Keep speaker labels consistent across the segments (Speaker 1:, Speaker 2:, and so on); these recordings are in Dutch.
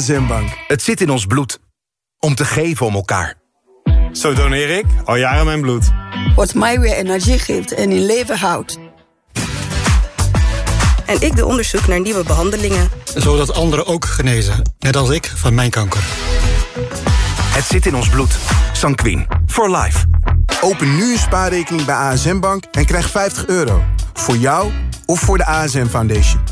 Speaker 1: Zenbank.
Speaker 2: Het zit in ons bloed. Om te geven om elkaar.
Speaker 3: Zo doneer ik al jaren mijn bloed.
Speaker 4: Wat mij weer energie geeft en in leven houdt.
Speaker 5: En ik doe onderzoek naar nieuwe behandelingen.
Speaker 6: Zodat anderen ook genezen, net als ik van mijn kanker.
Speaker 2: Het zit in ons bloed. Sanquin. For life.
Speaker 1: Open nu een spaarrekening bij ASM Bank en krijg 50 euro. Voor jou of voor de ASM Foundation.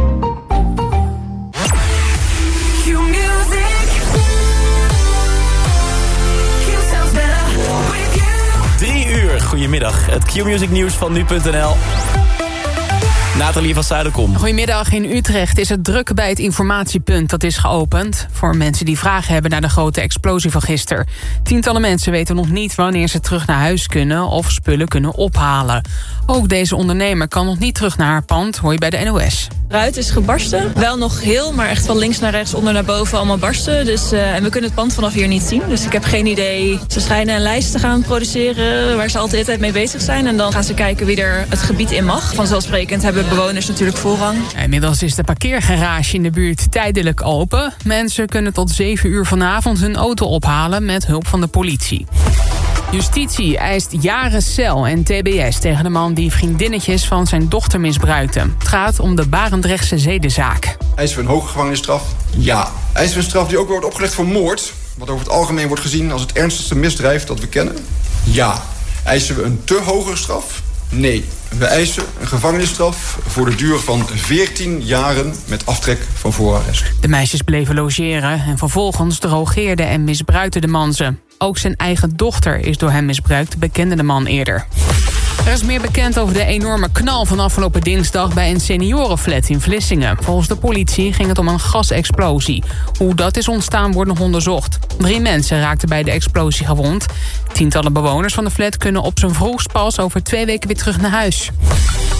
Speaker 7: Goedemiddag. Het Q-Music nieuws van nu.nl. Nathalie van Zuiderkom.
Speaker 8: Goedemiddag. In Utrecht is het druk bij het informatiepunt dat is geopend... voor mensen die vragen hebben naar de grote explosie van gisteren. Tientallen mensen weten nog niet wanneer ze terug naar huis kunnen... of spullen kunnen ophalen. Ook deze ondernemer kan nog niet terug naar haar pand, hoor je bij de NOS.
Speaker 9: Ruit is gebarsten. Wel nog heel, maar echt van links naar rechts, onder naar boven allemaal barsten. Dus, uh, en we kunnen het pand vanaf hier niet zien. Dus ik heb geen idee. Ze schijnen een lijst te gaan produceren waar ze altijd tijd mee bezig zijn. En dan gaan ze kijken wie er het gebied in mag. Vanzelfsprekend hebben bewoners natuurlijk voorrang.
Speaker 8: Inmiddels is de parkeergarage in de buurt tijdelijk open. Mensen kunnen tot 7 uur vanavond hun auto ophalen met hulp van de politie. Justitie eist jaren cel en tbs tegen de man die vriendinnetjes van zijn dochter misbruikte. Het gaat om de Barendrechtse zedenzaak.
Speaker 10: Eisen we een hoge gevangenisstraf? Ja. Eisen we een straf die ook wordt opgelegd voor moord? Wat over het algemeen wordt gezien als het ernstigste misdrijf dat we kennen? Ja. Eisen we een te hoge straf? Nee. We eisen een gevangenisstraf voor de duur van 14 jaren met aftrek van voorarrest.
Speaker 8: De meisjes bleven logeren en vervolgens drogeerde en misbruikte de man ze. Ook zijn eigen dochter is door hem misbruikt, bekende de man eerder. Er is meer bekend over de enorme knal van afgelopen dinsdag... bij een seniorenflat in Vlissingen. Volgens de politie ging het om een gasexplosie. Hoe dat is ontstaan wordt nog onderzocht. Drie mensen raakten bij de explosie gewond. Tientallen bewoners van de flat kunnen op zijn vroegst pas... over twee weken weer terug naar huis.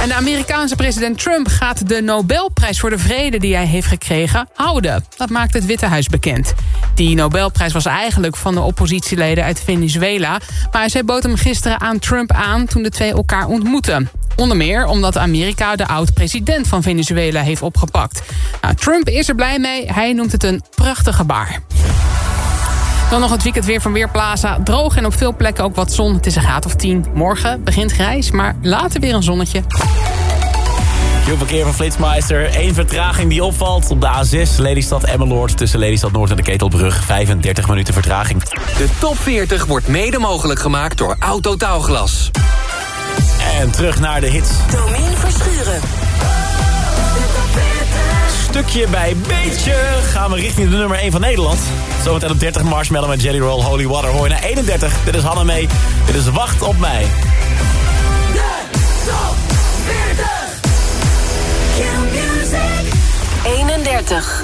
Speaker 8: En de Amerikaanse president Trump gaat de Nobelprijs voor de Vrede... die hij heeft gekregen, houden. Dat maakt het Witte Huis bekend. Die Nobelprijs was eigenlijk van de oppositieleden uit Venezuela... maar zij bood hem gisteren aan Trump aan... toen de twee elkaar ontmoeten. Onder meer omdat Amerika de oud-president van Venezuela heeft opgepakt. Nou, Trump is er blij mee. Hij noemt het een prachtig gebaar. Dan nog het weekend weer van Weerplaza. Droog en op veel plekken ook wat zon. Het is een graad of 10. Morgen begint grijs, maar later weer een zonnetje.
Speaker 7: Veel verkeer van Flitsmeister. Eén vertraging die opvalt op de A6 Lelystad Emmeloord... tussen Lelystad Noord en de Ketelbrug. 35 minuten vertraging.
Speaker 11: De top 40 wordt mede mogelijk gemaakt door Autotaalglas.
Speaker 7: En terug naar de hits.
Speaker 12: Domien Verschuren.
Speaker 7: Stukje bij beetje gaan we richting de nummer 1 van Nederland. Zometeen op 30 Marshmallow met Jelly Roll Holy Water. Hoor je naar 31. Dit is Hanne mee. Dit is Wacht op mij.
Speaker 12: De top 40. Q-Music. 31.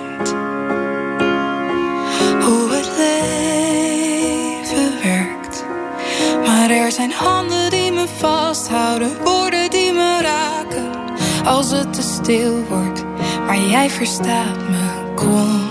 Speaker 13: Handen die me vasthouden, woorden die me raken. Als het te stil wordt, maar jij verstaat me, komt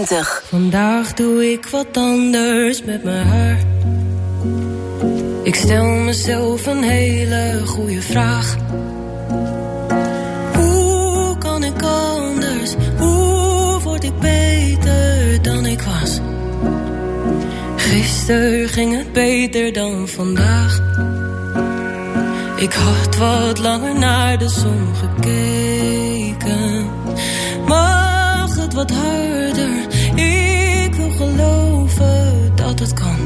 Speaker 14: Vandaag doe ik wat anders met mijn haar. Ik stel mezelf een hele goede vraag. Hoe kan ik anders? Hoe word ik beter dan ik was? Gisteren ging het beter dan vandaag. Ik had wat langer naar de zon gekeken. Mag het wat harder? geloven dat het kan.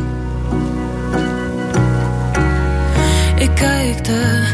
Speaker 14: Ik kijk er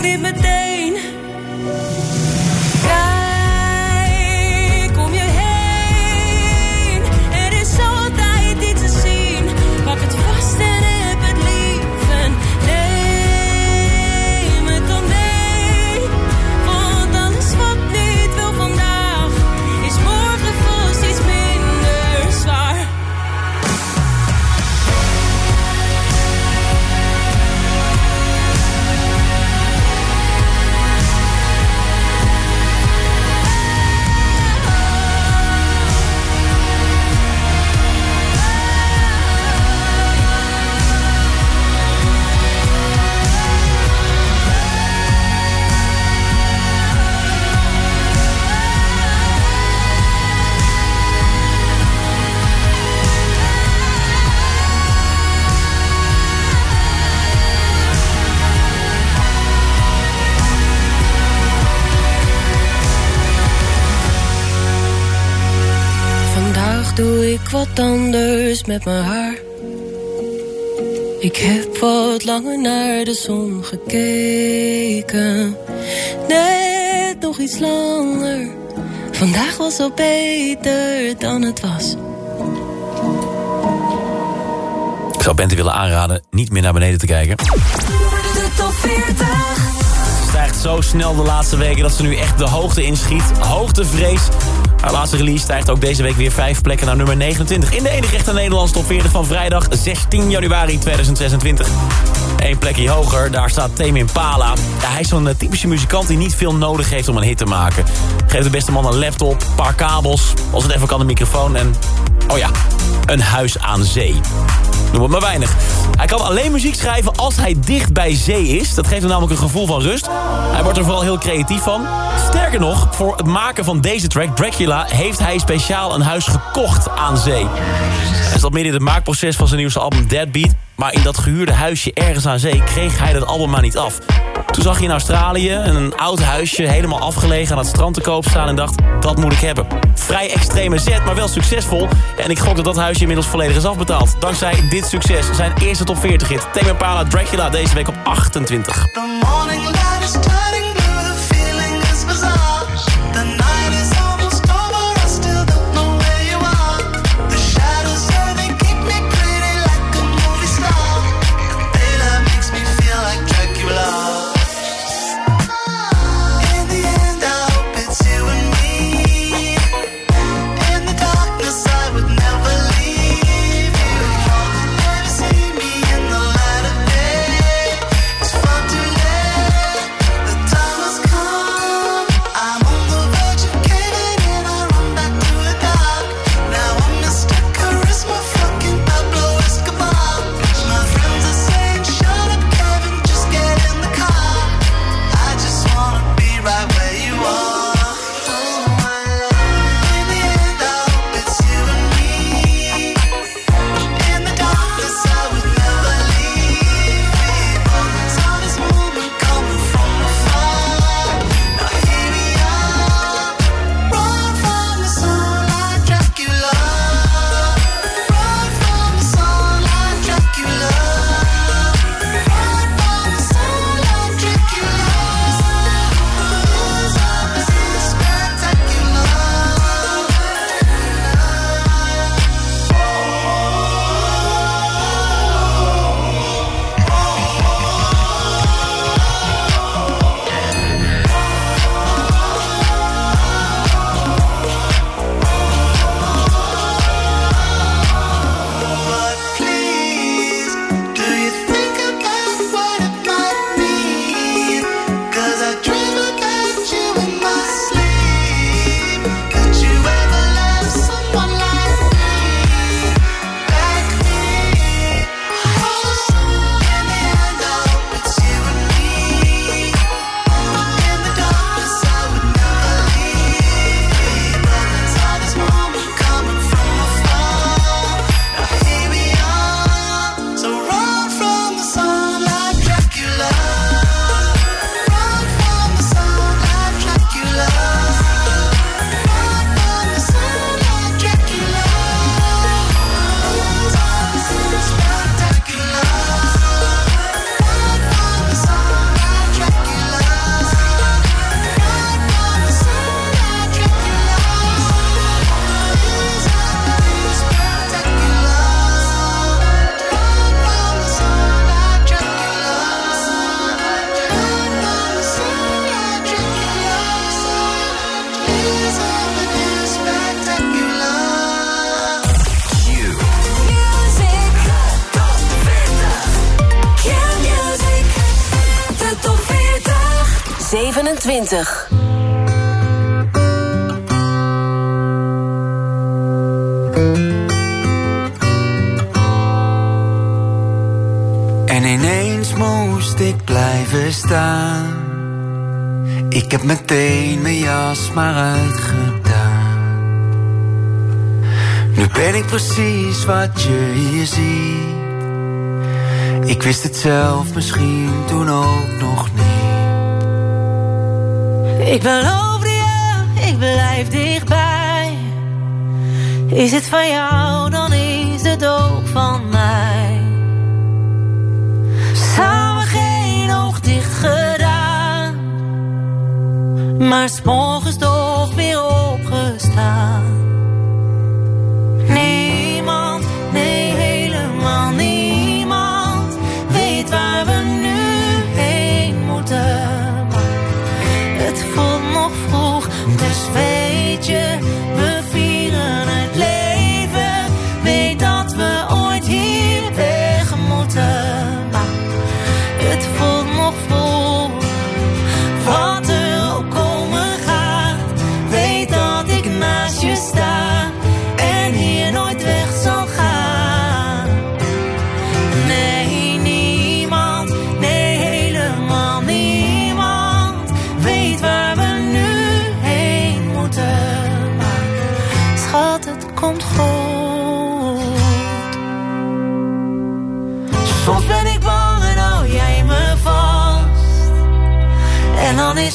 Speaker 14: niet meteen. Anders met mijn haar. Ik heb wat langer naar de zon gekeken. Net nog iets langer. Vandaag was al beter dan het was.
Speaker 7: Ik zou Bente willen aanraden niet meer naar beneden te kijken.
Speaker 12: De top 40.
Speaker 7: stijgt zo snel de laatste weken dat ze nu echt de hoogte inschiet. Hoogtevrees. Haar laatste release stijgt ook deze week weer vijf plekken naar nummer 29. In de enige echte Nederlandse top 40 van vrijdag 16 januari 2026. Eén plekje hoger, daar staat Tame Impala. Ja, hij is zo'n eh, typische muzikant die niet veel nodig heeft om een hit te maken. Geeft de beste man een laptop, een paar kabels, als het even kan een microfoon en... Oh ja, een huis aan zee. Noem het maar weinig. Hij kan alleen muziek schrijven als hij dicht bij zee is. Dat geeft hem namelijk een gevoel van rust. Hij wordt er vooral heel creatief van. Sterker nog, voor het maken van deze track, Dracula... heeft hij speciaal een huis gekocht aan zee. Hij zat midden in het maakproces van zijn nieuwste album Deadbeat... maar in dat gehuurde huisje ergens aan zee kreeg hij dat album maar niet af. Toen zag hij in Australië een oud huisje helemaal afgelegen aan het strand te koop staan... en dacht, dat moet ik hebben. Vrij extreme zet, maar wel succesvol. En ik gok dat dat huisje inmiddels volledig is afbetaald. Dankzij dit succes, zijn eerste top 40 hit. Tame Impala Dracula deze week op 28.
Speaker 15: The morning
Speaker 16: 27.
Speaker 5: En ineens moest ik blijven staan. Ik heb meteen mijn jas maar uitgedaan. Nu ben ik precies wat je hier ziet. Ik wist het zelf misschien toen ook nog niet.
Speaker 12: Ik beloofde je, ik blijf dichtbij. Is het van jou, dan is het ook van mij. Samen geen oog dicht gedaan. Maar s'morgens toch weer opgestaan.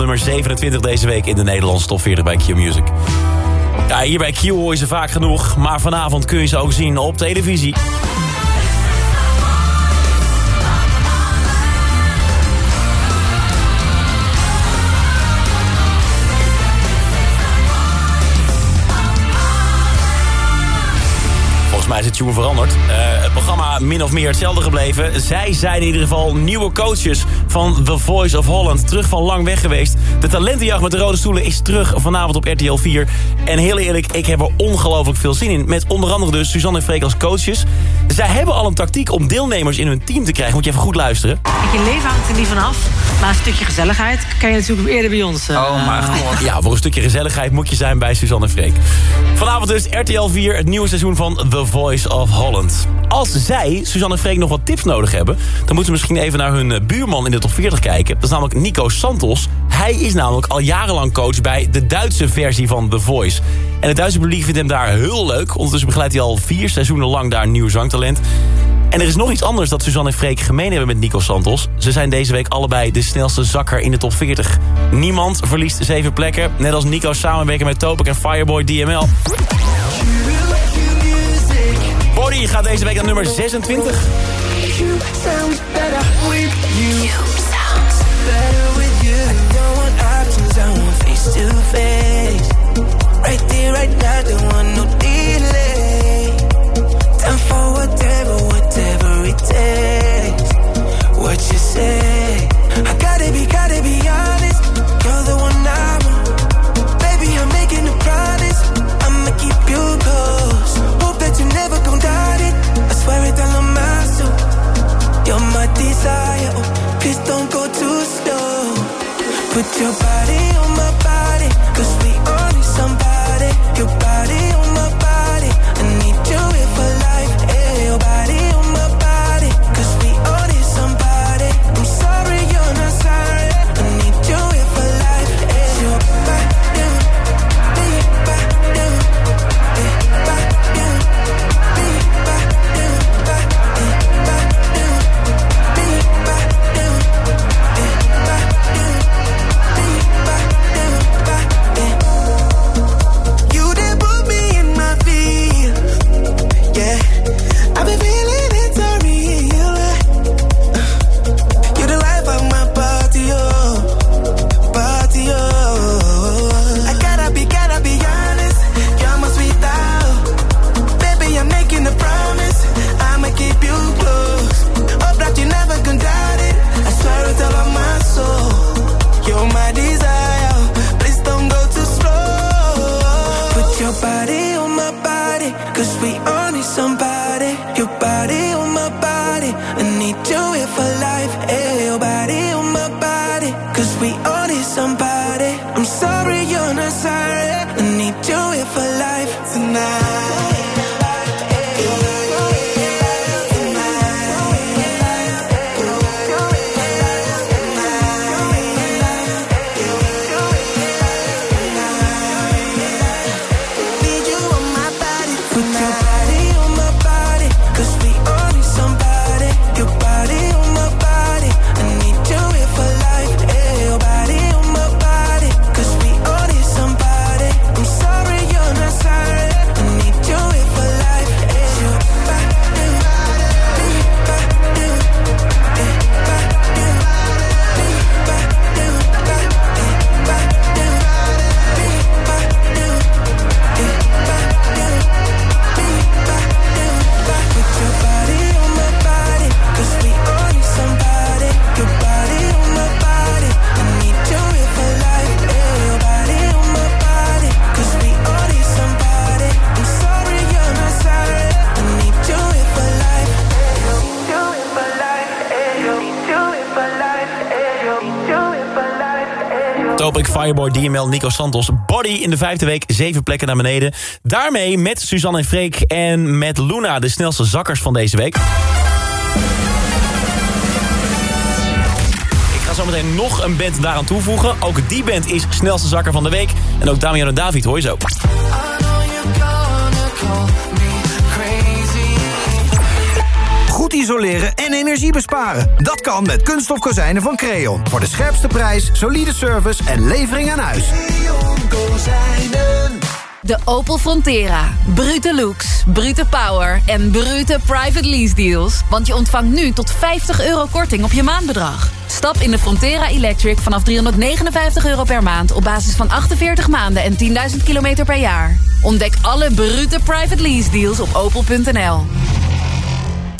Speaker 7: nummer 27 deze week in de Nederlandse top 40 bij Q-Music. Ja, hier bij Q hoor je ze vaak genoeg, maar vanavond kun je ze ook zien op televisie. Volgens mij is het tune veranderd. Eh, het programma min of meer hetzelfde gebleven. Zij zijn in ieder geval nieuwe coaches van The Voice of Holland. Terug van lang weg geweest. De talentenjacht met de rode stoelen is terug vanavond op RTL 4. En heel eerlijk, ik heb er ongelooflijk veel zin in. Met onder andere dus Suzanne en Freek als coaches. Zij hebben al een tactiek om deelnemers in hun team te krijgen. Moet je even goed luisteren.
Speaker 17: Je leven hangt er niet vanaf. Maar een stukje gezelligheid kan je natuurlijk eerder bij ons.
Speaker 7: Oh, maar Ja, voor een stukje gezelligheid moet je zijn bij Suzanne en Freek. Vanavond dus RTL 4, het nieuwe seizoen van The Voice of Holland. Als zij, Suzanne en Freek, nog wat tips nodig hebben... dan moeten ze misschien even naar hun eh, buurman in de top 40 kijken. Dat is namelijk Nico Santos. Hij is namelijk al jarenlang coach bij de Duitse versie van The Voice. En het Duitse publiek vindt hem daar heel leuk. Ondertussen begeleidt hij al vier seizoenen lang daar nieuw zangtalent. En er is nog iets anders dat Suzanne en Freek gemeen hebben met Nico Santos. Ze zijn deze week allebei de snelste zakker in de top 40. Niemand verliest zeven plekken. Net als Nico samenwerken met Topic en Fireboy DML. Body gaat deze week naar nummer 26.
Speaker 15: You sound better with you. You sound better with you. I don't want options, I want face to face. Right there, right now, don't want no delay. Time for whatever, whatever it takes. What you say? I gotta be, gotta be honest. You're the one I want. Baby, I'm making a promise. I'ma keep you close. Hope that you never gon' doubt it. I swear it all on my soul. You're my desire. Oh, please don't go too slow. Put your body on my body. Cause we need somebody. Your body on my
Speaker 7: Fireboy, DML, Nico Santos. Body in de vijfde week, zeven plekken naar beneden. Daarmee met Suzanne en Freek en met Luna, de snelste zakkers van deze week. Ik ga zo meteen nog een band daaraan toevoegen. Ook die band is snelste zakker van de week. En ook Damian en David hoor je zo.
Speaker 18: Isoleren en energie besparen. Dat kan met kunststof kozijnen van Creon. Voor de scherpste prijs, solide service en levering aan huis.
Speaker 19: De Opel Frontera. Brute looks, brute power en brute private lease deals. Want je ontvangt nu tot 50 euro korting op je maandbedrag. Stap in de Frontera Electric vanaf 359 euro per maand... op basis van 48 maanden en 10.000 kilometer per jaar. Ontdek alle brute private lease deals op opel.nl.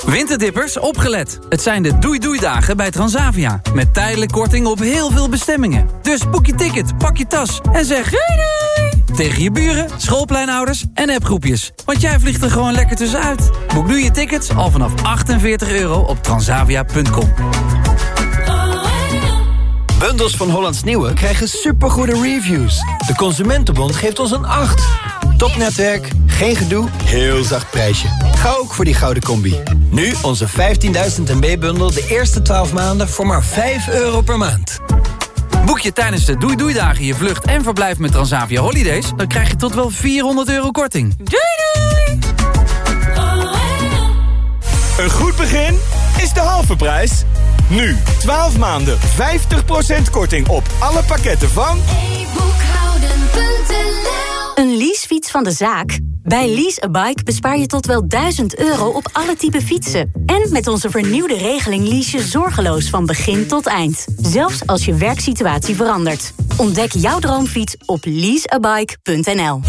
Speaker 11: Winterdippers, opgelet. Het zijn de doei-doei-dagen bij Transavia. Met tijdelijk korting op heel veel bestemmingen. Dus boek je ticket, pak je tas en zeg doei doei! Tegen je buren, schoolpleinouders en appgroepjes. Want jij vliegt er gewoon lekker tussenuit. Boek nu je tickets al vanaf 48 euro op transavia.com.
Speaker 20: Bundels van Hollands Nieuwe krijgen supergoede reviews. De Consumentenbond geeft ons een 8. Topnetwerk, geen gedoe, heel zacht prijsje. Ga ook voor die gouden combi. Nu onze 15.000 MB-bundel de eerste 12 maanden voor maar 5 euro per maand.
Speaker 11: Boek je tijdens de Doei Doei Dagen je vlucht en verblijf met Transavia Holidays... dan krijg je tot wel 400 euro korting.
Speaker 19: Doei doei!
Speaker 13: Een goed begin is de halve prijs. Nu, 12 maanden, 50% korting op alle pakketten van...
Speaker 21: Een leasefiets van de zaak? Bij Lease a Bike bespaar je tot wel 1000 euro op alle type fietsen. En met onze vernieuwde regeling lease je zorgeloos van begin tot eind. Zelfs als je werksituatie verandert. Ontdek jouw droomfiets op leaseabike.nl.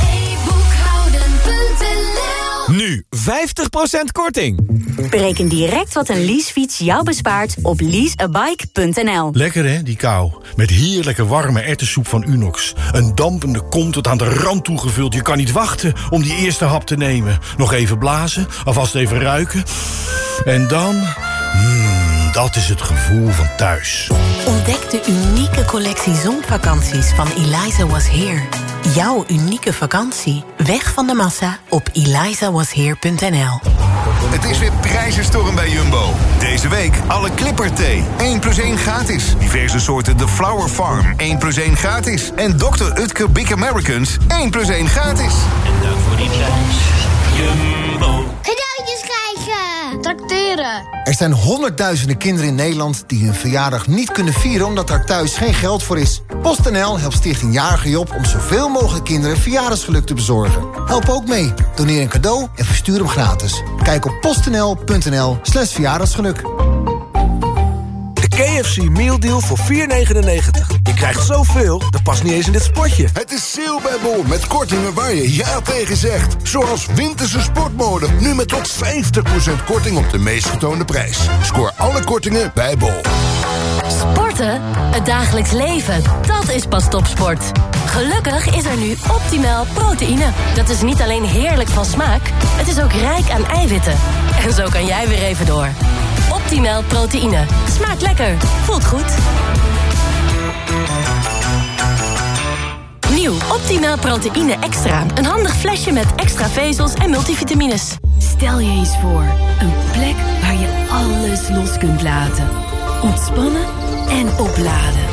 Speaker 13: Nu 50% korting.
Speaker 21: Bereken direct wat een leasefiets jou bespaart op leaseabike.nl.
Speaker 22: Lekker hè, die kou. Met heerlijke warme ertessoep van Unox. Een dampende kom tot aan de rand toegevuld. Je kan niet wachten om die eerste hap te nemen. Nog even blazen, alvast even ruiken. En dan... Mmm, dat is het gevoel van thuis.
Speaker 23: Ontdek de unieke collectie zonvakanties van Eliza Was Here. Jouw unieke vakantie. Weg van de massa op elizawasheer.nl.
Speaker 24: Het is weer prijzenstorm bij Jumbo. Deze week alle Clipper-thee. 1 plus 1 gratis. Diverse soorten The Flower Farm. 1 plus 1 gratis. En Dr. Utker Big Americans. 1 plus 1 gratis.
Speaker 25: En dank voor die prijs. Jumbo.
Speaker 26: Tracteren.
Speaker 27: Er zijn honderdduizenden kinderen in Nederland die hun verjaardag niet kunnen vieren omdat er thuis geen geld voor is. PostNL helpt Stichting Jarige Job om zoveel mogelijk kinderen verjaardagsgeluk te bezorgen. Help ook mee. Doneer een cadeau en verstuur hem gratis. Kijk op postnl.nl slash verjaardagsgeluk.
Speaker 28: De KFC Meal Deal voor 4,99. Je krijgt zoveel, dat past niet eens in dit spotje.
Speaker 29: Het is sale bij Bol met kortingen waar je ja tegen zegt. Zoals winterse sportmode. Nu met tot 50% korting op de meest getoonde prijs. Scoor alle kortingen bij Bol.
Speaker 21: Sporten? Het dagelijks leven, dat is pas topsport. Gelukkig is er nu optimaal proteïne. Dat is niet alleen heerlijk van smaak, het is ook rijk aan eiwitten. En zo kan jij weer even door. Optimaal proteïne. Smaakt lekker, voelt goed. Nieuw Optimaal proteïne extra. Een handig flesje met extra vezels en multivitamines.
Speaker 12: Stel je eens voor, een plek waar je alles los kunt laten. Ontspannen en opladen.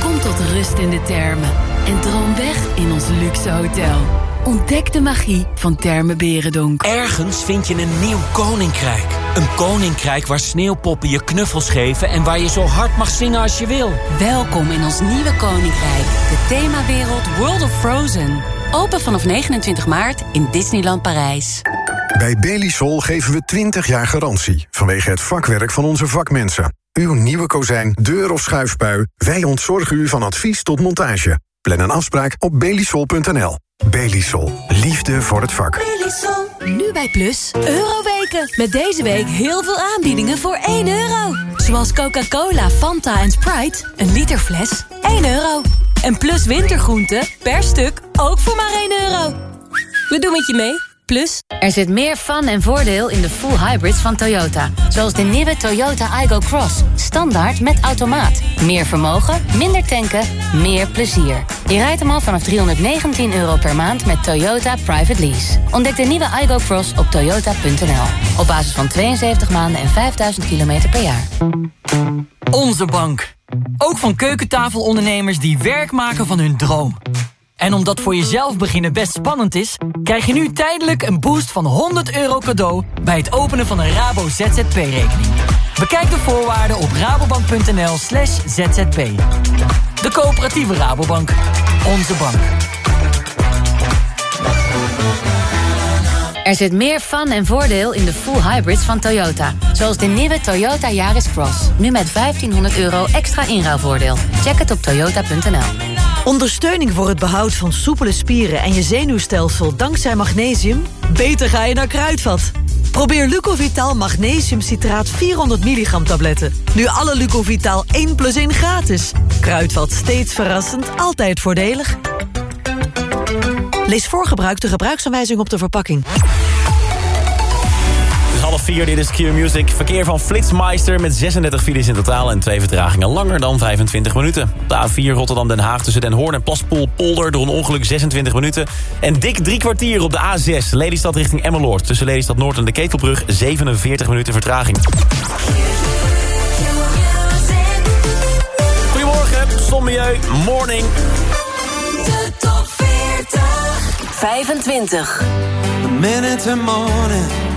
Speaker 12: Kom tot rust in de termen en droom weg in ons luxe hotel. Ontdek de magie van Terme Berendonk.
Speaker 30: Ergens vind je een nieuw koninkrijk. Een koninkrijk waar sneeuwpoppen je knuffels geven... en waar je zo hard mag zingen als je wil.
Speaker 12: Welkom in ons nieuwe koninkrijk. De themawereld World of Frozen. Open vanaf 29 maart in Disneyland Parijs.
Speaker 18: Bij Belisol geven we 20 jaar garantie... vanwege het vakwerk van onze vakmensen. Uw nieuwe kozijn, deur of schuifpui... wij ontzorgen u van advies tot montage. Plan een afspraak op belisol.nl. Belisol. Liefde voor het vak.
Speaker 12: Nu bij Plus, Euroweken. Met deze week heel veel aanbiedingen voor 1 euro. Zoals Coca-Cola, Fanta en Sprite. Een liter fles, 1 euro. En Plus wintergroenten, per stuk, ook voor maar 1 euro. We doen het je mee. Plus,
Speaker 14: Er zit meer fun en voordeel in de full hybrids van Toyota. Zoals de nieuwe Toyota Igo Cross. Standaard met automaat. Meer vermogen, minder tanken, meer plezier. Je rijdt hem al vanaf 319 euro per maand met Toyota Private Lease. Ontdek de nieuwe Igo Cross op toyota.nl. Op basis van 72 maanden en 5000 kilometer per jaar.
Speaker 31: Onze bank. Ook van keukentafelondernemers die werk maken van hun droom. En omdat voor jezelf beginnen best spannend is... krijg je nu tijdelijk een boost van 100 euro cadeau... bij het openen van een Rabo ZZP-rekening. Bekijk de voorwaarden op rabobank.nl slash zzp. De coöperatieve Rabobank. Onze bank.
Speaker 14: Er zit meer fun en voordeel in de full hybrids van Toyota. Zoals de nieuwe Toyota Yaris Cross. Nu met 1500 euro extra inruilvoordeel. Check het op toyota.nl.
Speaker 19: Ondersteuning voor het behoud van soepele spieren en je zenuwstelsel dankzij magnesium? Beter ga je naar Kruidvat. Probeer Lucovital Magnesium Citraat 400 milligram tabletten. Nu alle Lucovital 1 plus 1 gratis. Kruidvat, steeds verrassend, altijd voordelig. Lees voor gebruik de gebruiksaanwijzing op de verpakking.
Speaker 7: Half vier, dit is Q Music. Verkeer van Flitsmeister met 36 files in totaal... en twee vertragingen langer dan 25 minuten. Op de A4 Rotterdam-Den Haag tussen Den Hoorn en Plaspoel-Polder... door een ongeluk 26 minuten. En dik drie kwartier op de A6 Lelystad richting Emmeloord... tussen Lelystad Noord en de Ketelbrug 47 minuten vertraging. Goedemorgen, Zonmilieu, morning.
Speaker 14: De top 40. 25.
Speaker 16: A minute morning.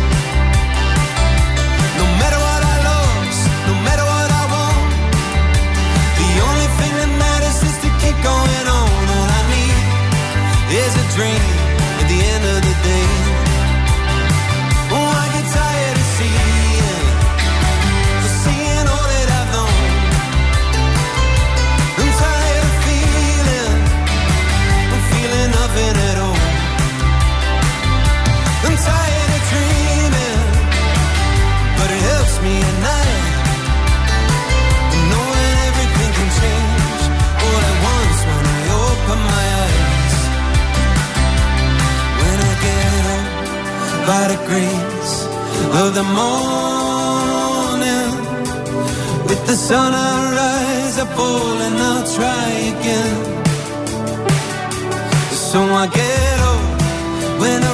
Speaker 16: going on. All I need is a dream at the end of the day. by the grace of the morning. With the sun I rise up all and I'll try again. So I get old when I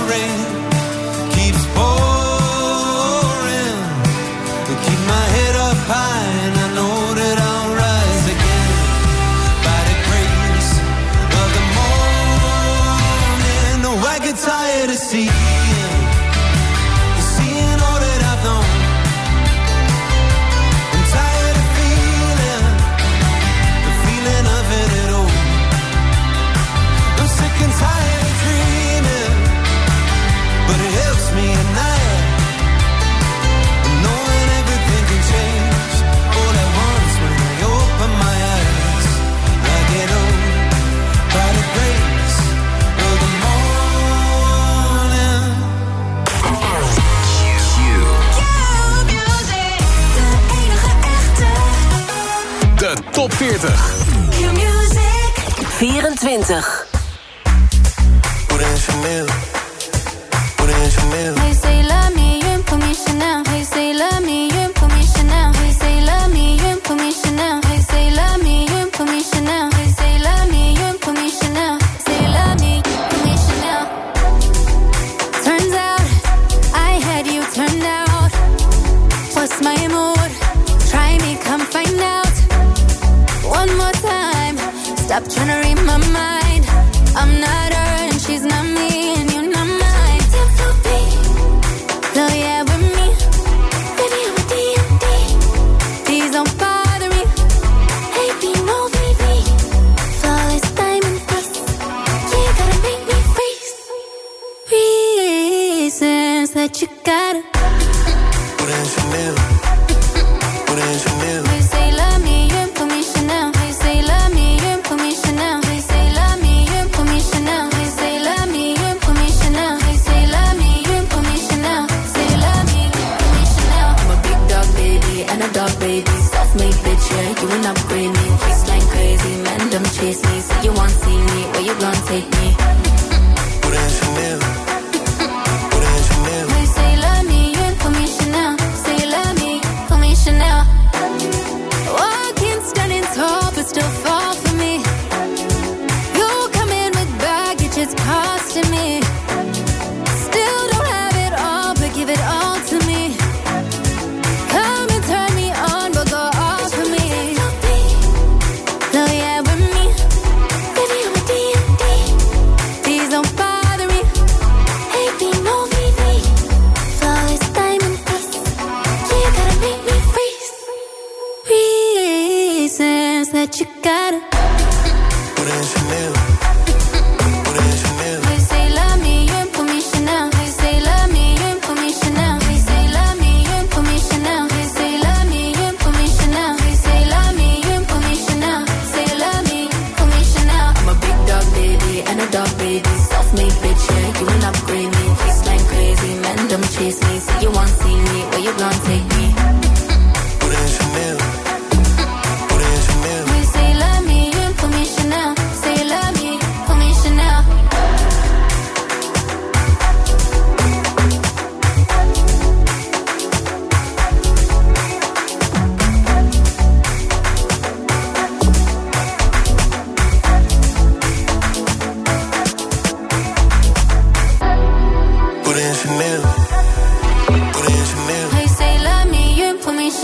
Speaker 13: 20. doing upgrade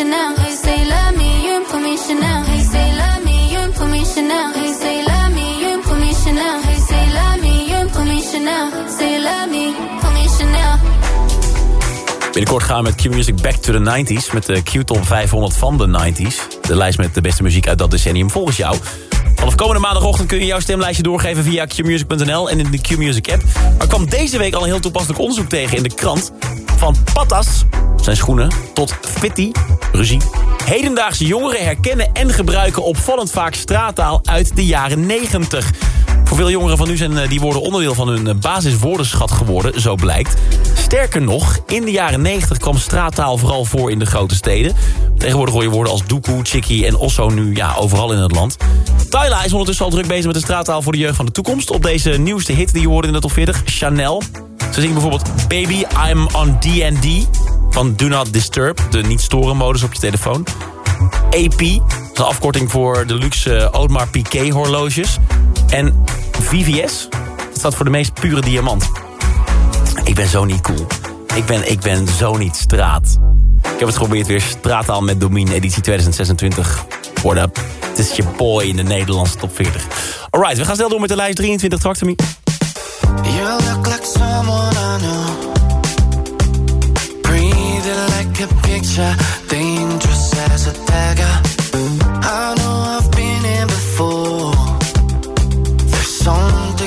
Speaker 13: Hey, say love me, you. Hey, say me, you. Hey, say me, you. Hey, say me, you. Say me.
Speaker 7: Binnenkort gaan we met Q-Music back to the 90s... met de Q-top 500 van de 90s. De lijst met de beste muziek uit dat decennium volgens jou. Vanaf komende maandagochtend kun je jouw stemlijstje doorgeven... via qmusic.nl en in de Q-Music app. Maar kwam deze week al een heel toepasselijk onderzoek tegen in de krant... van patas, zijn schoenen, tot fitty, ruzie. Hedendaagse jongeren herkennen en gebruiken opvallend vaak straattaal uit de jaren 90. Veel jongeren van nu zijn eh, die woorden onderdeel van hun eh, basiswoordenschat geworden, zo blijkt. Sterker nog, in de jaren 90 kwam straattaal vooral voor in de grote steden. Tegenwoordig hoor je woorden als doekoe, chickie en osso nu ja, overal in het land. Tyla is ondertussen al druk bezig met de straattaal voor de jeugd van de toekomst. Op deze nieuwste hit die je hoorde in de top 40, Chanel. Ze zingen bijvoorbeeld Baby, I'm on D&D van Do Not Disturb, de niet storen modus op je telefoon. AP, een afkorting voor de luxe Audemars Piguet horloges. En VVS, staat voor de meest pure diamant. Ik ben zo niet cool. Ik ben, ik ben zo niet straat. Ik heb het geprobeerd weer straattaal met Domine editie 2026 worden. Het is je boy in de Nederlandse top 40. Alright, we gaan snel door met de lijst 23 Talk to me.
Speaker 15: You look like someone I know. Breathing like a picture, dangerous as a dagger.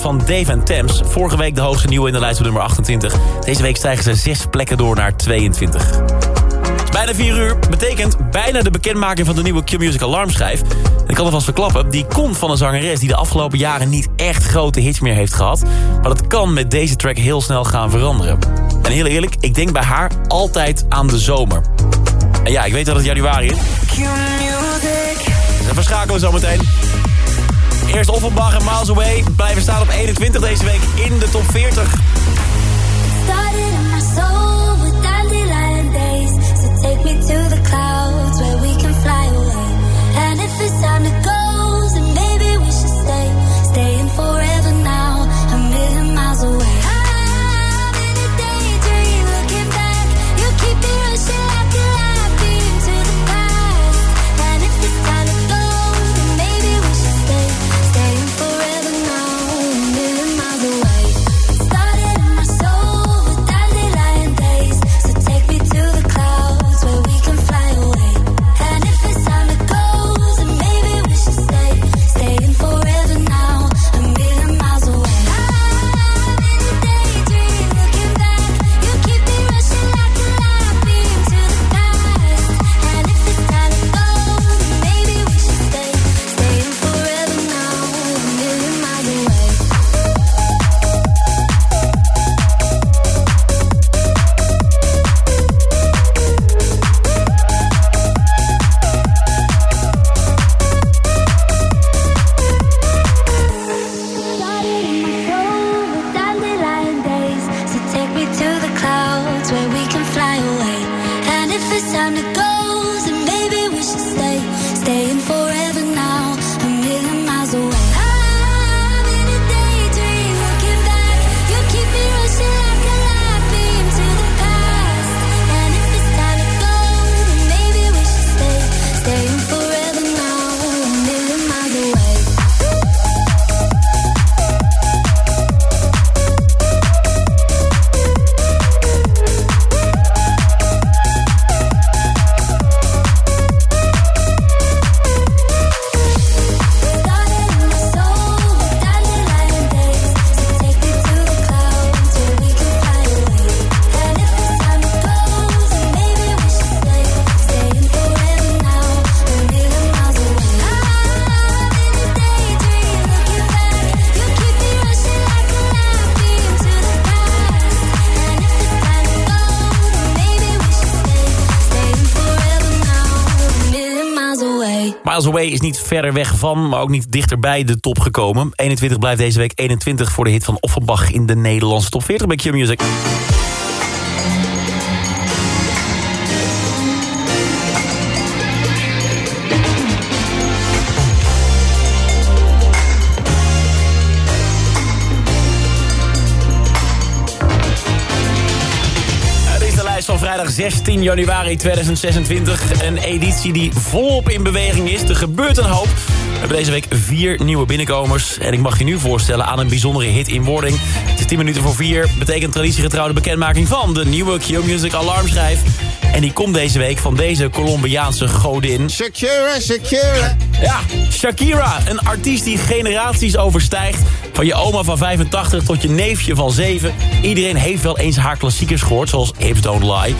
Speaker 7: van Dave and Thames. Vorige week de hoogste nieuwe in de lijst op nummer 28. Deze week stijgen ze zes plekken door naar 22. Het is bijna 4 uur. Betekent bijna de bekendmaking van de nieuwe Q-Music alarmschijf. En ik kan alvast verklappen, die komt van een zangeres... die de afgelopen jaren niet echt grote hits meer heeft gehad. Maar dat kan met deze track heel snel gaan veranderen. En heel eerlijk, ik denk bij haar altijd aan de zomer. En ja, ik weet dat het januari is. Dus we schakelen zo meteen. Eerst Offenbach en Miles Away blijven staan op 21 deze week in de top 40.
Speaker 32: Started with days. Take me to the Miles Away
Speaker 7: is niet verder weg van, maar ook niet dichterbij de top gekomen. 21 blijft deze week 21 voor de hit van Offenbach in de Nederlandse top 40 bij Q-Music. 16 januari 2026. Een editie die volop in beweging is. Er gebeurt een hoop. We hebben deze week vier nieuwe binnenkomers. En ik mag je nu voorstellen aan een bijzondere hit in wording. Het is 10 minuten voor 4. Betekent traditiegetrouwde bekendmaking van de nieuwe Q-Music alarmschijf. En die komt deze week van deze Colombiaanse godin.
Speaker 33: Shakira, Shakira.
Speaker 7: Ja, Shakira. Een artiest die generaties overstijgt. Van je oma van 85 tot je neefje van 7. Iedereen heeft wel eens haar klassiekers gehoord, zoals Hips Don't Lie.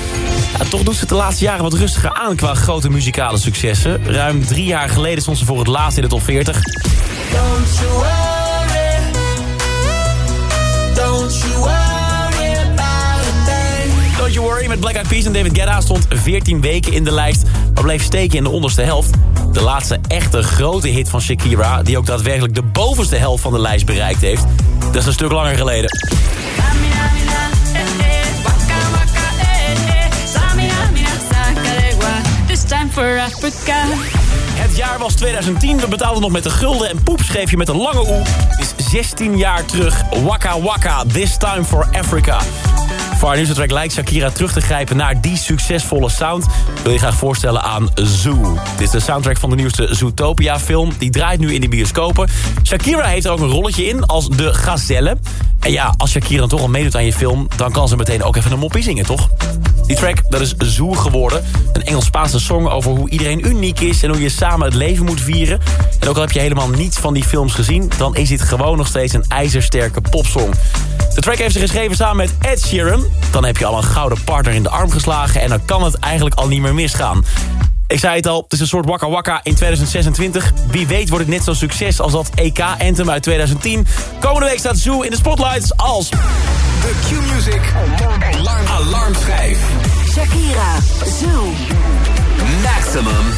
Speaker 7: Ja, toch doet ze het de laatste jaren wat rustiger aan qua grote muzikale successen. Ruim drie jaar geleden stond ze voor het laatst in de top 40.
Speaker 16: Don't you worry. Don't you worry about a thing.
Speaker 7: Don't You Worry met Black Eyed Peas en David Guetta stond 14 weken in de lijst, maar bleef steken in de onderste helft. De laatste echte grote hit van Shakira, die ook daadwerkelijk de bovenste helft van de lijst bereikt heeft. Dat is een stuk langer geleden.
Speaker 13: This time for Africa.
Speaker 7: Jaar was 2010, we betaalden nog met de gulden en poep schreef je met een lange oe. Is 16 jaar terug, Waka Waka, This Time for Africa. Voor haar nieuwste track lijkt Shakira terug te grijpen naar die succesvolle sound. Wil je graag voorstellen aan Zoo. Dit is de soundtrack van de nieuwste Zootopia film. Die draait nu in de bioscopen. Shakira heeft er ook een rolletje in als de gazelle. En ja, als Shakira dan toch al meedoet aan je film... dan kan ze meteen ook even een moppie zingen, toch? Die track, dat is Zoo geworden. Een Engels-Spaanse song over hoe iedereen uniek is... en hoe je samen het leven moet vieren. En ook al heb je helemaal niets van die films gezien... dan is dit gewoon nog steeds een ijzersterke popsong. De track heeft ze geschreven samen met Ed Sheeran. Dan heb je al een gouden partner in de arm geslagen... en dan kan het eigenlijk al niet meer misgaan. Ik zei het al, het is een soort Waka Waka in 2026. Wie weet wordt het net zo'n succes als dat EK-anthem uit 2010. Komende week staat Zoo in de spotlights als...
Speaker 34: De Q-Music Alarm. Alarmschijf.
Speaker 13: Shakira, Zoo.
Speaker 34: Maximum.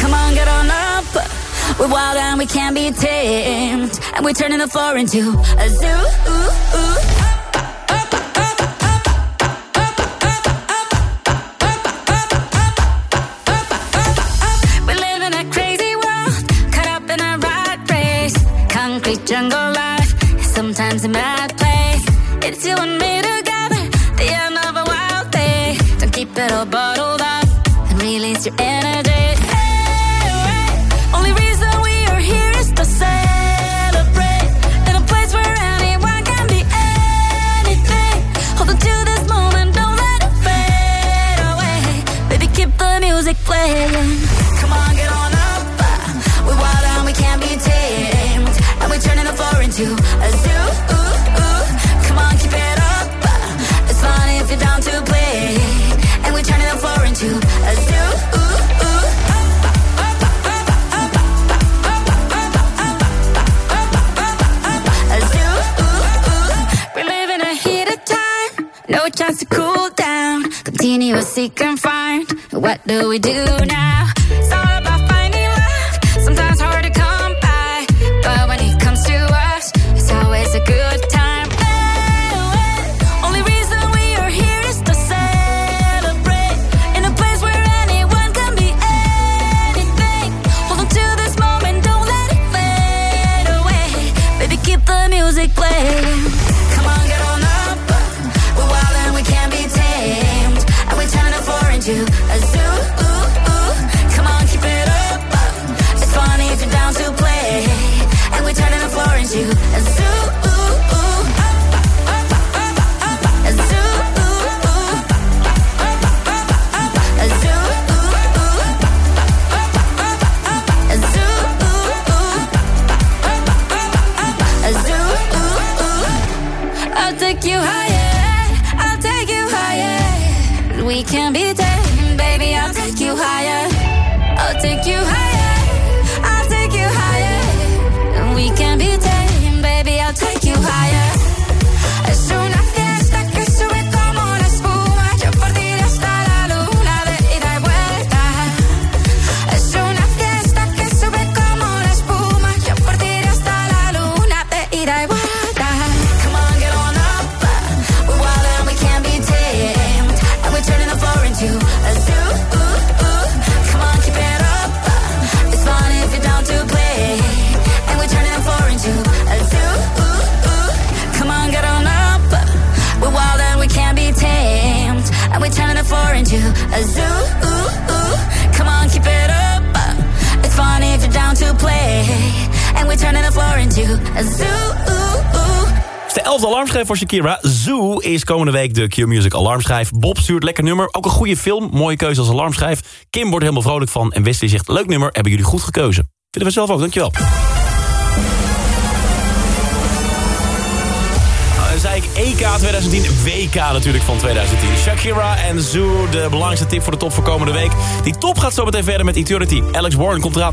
Speaker 13: Come on, get on up. We're wild and we can't be tamed. And we're turning the floor into a zoo. Ooh, ooh. We live in a crazy world, caught up in a rat race. Concrete jungle life, sometimes a mad place. It's you and me Continuously confined. What do we do now? De
Speaker 7: elfde alarmschijf voor Shakira. Zoo is komende week de Q-Music alarmschijf. Bob stuurt lekker nummer. Ook een goede film. Mooie keuze als alarmschijf. Kim wordt helemaal vrolijk van. En Wesley zegt, leuk nummer. Hebben jullie goed gekozen. Vinden we zelf ook. Dankjewel. Nou, zei ik EK 2010, WK natuurlijk van 2010. Shakira en Zoo, de belangrijkste tip voor de top voor komende week. Die top gaat zo meteen verder met Eternity. Alex Warren komt eraan.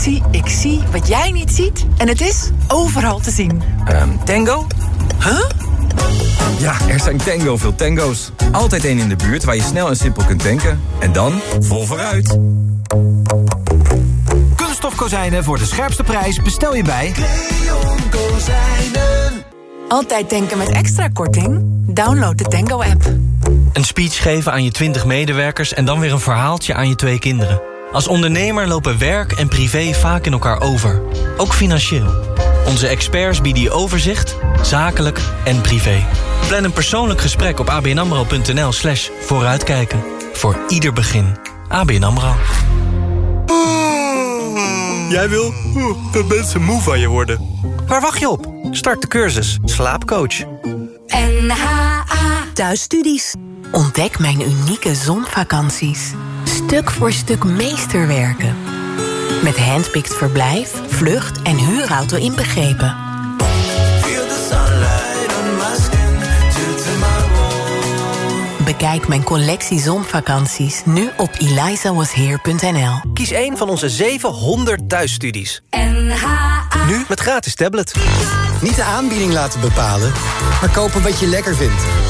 Speaker 35: Zie, ik zie wat jij niet ziet. En het is overal te zien.
Speaker 36: Ehm, tango?
Speaker 35: Huh?
Speaker 36: Ja, er zijn tango veel tango's. Altijd één in de buurt waar je snel en simpel kunt tanken. En dan vol vooruit.
Speaker 37: Kunststof kozijnen voor de scherpste prijs bestel je bij...
Speaker 35: Altijd denken met extra korting? Download de Tango-app.
Speaker 38: Een speech geven aan je 20 medewerkers en dan weer een verhaaltje aan je twee kinderen. Als ondernemer lopen werk en privé vaak in elkaar over. Ook financieel. Onze experts bieden je overzicht, zakelijk en privé. Plan een persoonlijk gesprek op abnamro.nl slash vooruitkijken. Voor ieder begin. ABN AMRO.
Speaker 34: Jij wil dat mensen moe van je worden. Waar wacht je op? Start de cursus Slaapcoach.
Speaker 39: NHA Thuisstudies.
Speaker 23: Ontdek mijn unieke zonvakanties. Stuk voor stuk meesterwerken. Met handpicked verblijf, vlucht en huurauto inbegrepen. Bekijk mijn collectie zonvakanties nu op elizawasheer.nl.
Speaker 37: Kies een van onze 700 thuisstudies. Nu met gratis tablet.
Speaker 40: Niet de aanbieding laten bepalen, maar kopen wat je lekker vindt.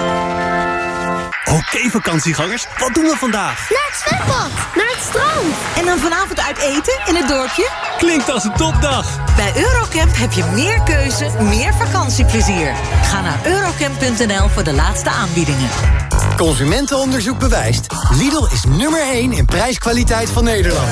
Speaker 41: Oké vakantiegangers, wat doen we vandaag?
Speaker 25: Naar het zwembad, naar het strand.
Speaker 19: En dan vanavond uit eten in het dorpje?
Speaker 41: Klinkt als een topdag.
Speaker 19: Bij Eurocamp heb je meer keuze, meer vakantieplezier. Ga naar eurocamp.nl voor de laatste aanbiedingen.
Speaker 40: Consumentenonderzoek bewijst. Lidl is nummer 1 in prijskwaliteit van Nederland.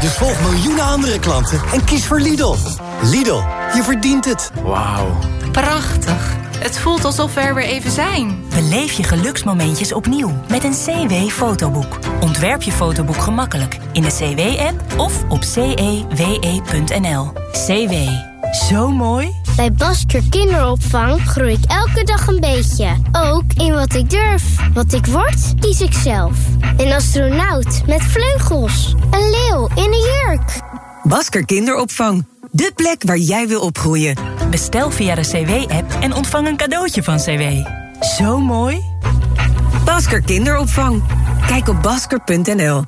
Speaker 40: Dus volg miljoenen andere klanten en kies voor Lidl. Lidl, je verdient het.
Speaker 36: Wauw.
Speaker 14: Prachtig. Het voelt alsof we er weer even zijn.
Speaker 13: Beleef je geluksmomentjes opnieuw met een CW-fotoboek. Ontwerp je fotoboek gemakkelijk in de CW-app of op cewe.nl. CW. Zo mooi.
Speaker 25: Bij Basker Kinderopvang groei ik elke dag een beetje. Ook in wat ik durf. Wat ik word, kies ik zelf. Een astronaut met vleugels. Een leeuw in een jurk.
Speaker 19: Basker Kinderopvang. De plek waar jij wil opgroeien.
Speaker 13: Bestel via de CW-app en ontvang een cadeautje van CW. Zo mooi.
Speaker 19: Basker Kinderopvang. Kijk op basker.nl.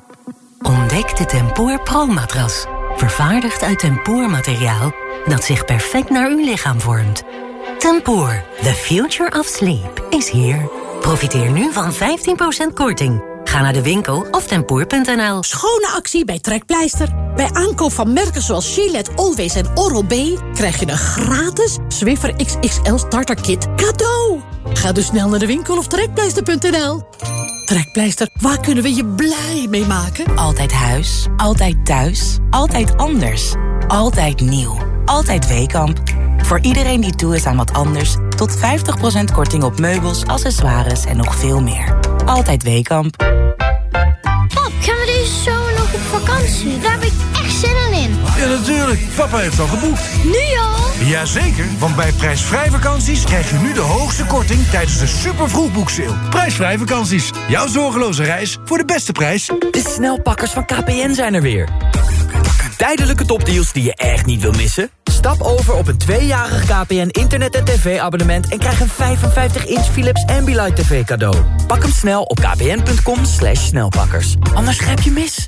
Speaker 13: Ontdek de Tempoor Pro-matras. Vervaardigd uit tempoormateriaal dat zich perfect naar uw lichaam vormt. Tempoor, the future of sleep, is here. Profiteer nu van 15% korting. Ga naar de winkel of tempoor.nl.
Speaker 42: Schone actie bij Trekpleister. Bij aankoop van merken zoals Gillette, Always en Oral-B... krijg je een gratis Swiffer XXL starter kit cadeau. Ga dus snel naar de winkel of trekpleister.nl. Trekpleister, waar kunnen we je blij mee maken?
Speaker 13: Altijd huis, altijd thuis, altijd anders. Altijd nieuw, altijd Weekamp. Voor iedereen die toe is aan wat anders... tot 50% korting op meubels, accessoires en nog veel meer. Altijd Weekamp.
Speaker 25: Pap, gaan we deze zomer nog op vakantie? Daar heb ik echt zin in.
Speaker 22: Ja, natuurlijk. Papa heeft al geboekt.
Speaker 25: Nu al?
Speaker 22: Jazeker, want bij prijsvrij vakanties krijg je nu de hoogste korting tijdens de super vroegboekseil. Prijsvrij vakanties. Jouw zorgeloze reis voor de beste prijs.
Speaker 43: De snelpakkers van KPN zijn er weer. Tijdelijke topdeals die je echt niet wil missen?
Speaker 20: Stap over op een tweejarig KPN internet- en tv-abonnement... en krijg een 55-inch Philips Ambilight TV cadeau. Pak hem snel op kpn.com slash snelpakkers. Anders grijp je mis.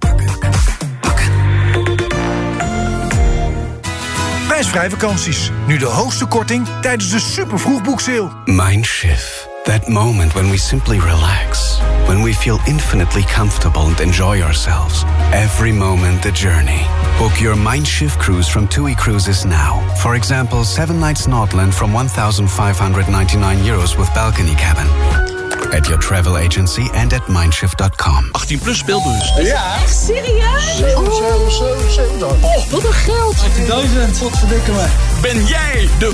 Speaker 22: Prijsvrij vakanties. Nu de hoogste korting tijdens de super vroegboekseil.
Speaker 44: Mindshift. That moment when we simply relax. When we feel infinitely comfortable and enjoy ourselves. Every moment the journey. Book your Mindshift cruise from TUI Cruises now. For example, 7 nights Nordland from 1,599 euros with balcony cabin. At your travel agency and at mindshift.com.
Speaker 41: 18 plus speelbus.
Speaker 45: Ja. Echt serieus? Oh. oh, wat een geld.
Speaker 41: 18.000, wat verdikken me.
Speaker 34: Ben jij de